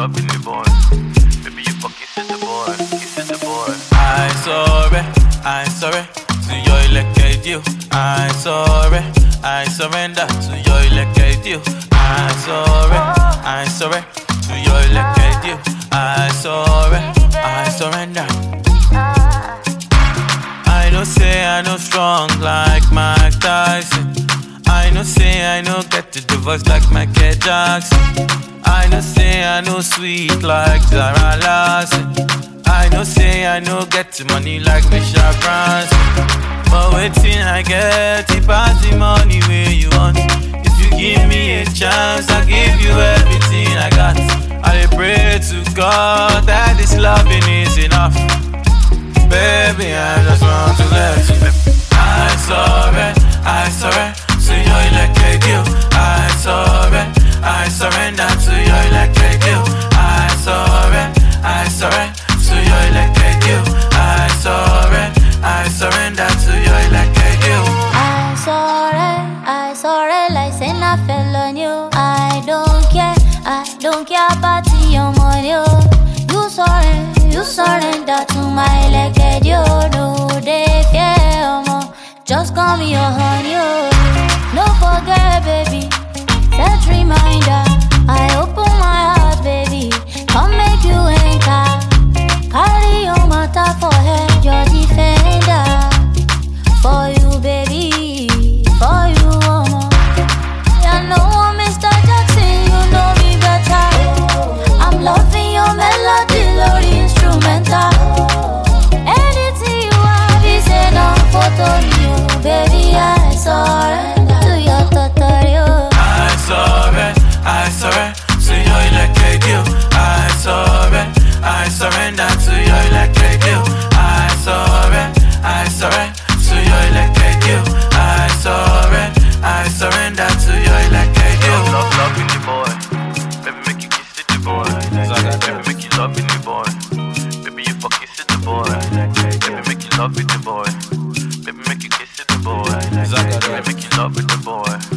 up in the bun. Baby, you fuck kisses the bun, kisses the bun. I'm sorry, I'm sorry to your elected you. I'm sorry, I surrender to your elected you. I'm sorry, I'm sorry to your elected you. I'm sorry, I surrender. I don't say I no strong like Mike Tyson. I know say I know get to the voice like Michael Jackson. I know say I know sweet like Zara Larsson. I know say I know get money like Michelle Branson. But waiting I get it pass the money where you want. If you give me a chance, I give you everything I got. I pray to God that this loving is enough. Baby, I just want to let you. I sorry, like say I fell on you. I don't care, I don't care about your money. oh. You sorry, you surrender to my leg, you know they fear more. Just call me your honey, to your electric you. Love, loving the boy. Baby, make you kiss it, the boy. Baby, make you love it, the boy. Baby, you fuck kiss it, the boy. Baby, make you love it, the boy. Baby, make you kiss it, the boy. Baby, make you love it,